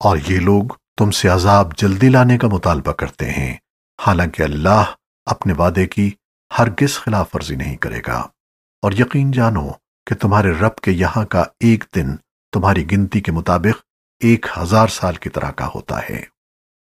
اور یہ لوگ تم سے عذاب جلدی لانے کا مطالبہ کرتے ہیں۔ حالانکہ اللہ اپنے وعدے کی ہرگز خلاف ورزی نہیں کرے گا۔ اور یقین جانو کہ تمہارے رب کے یہاں کا ایک دن تمہاری گنتی کے مطابق ایک ہزار سال کی طرح کا ہوتا ہے۔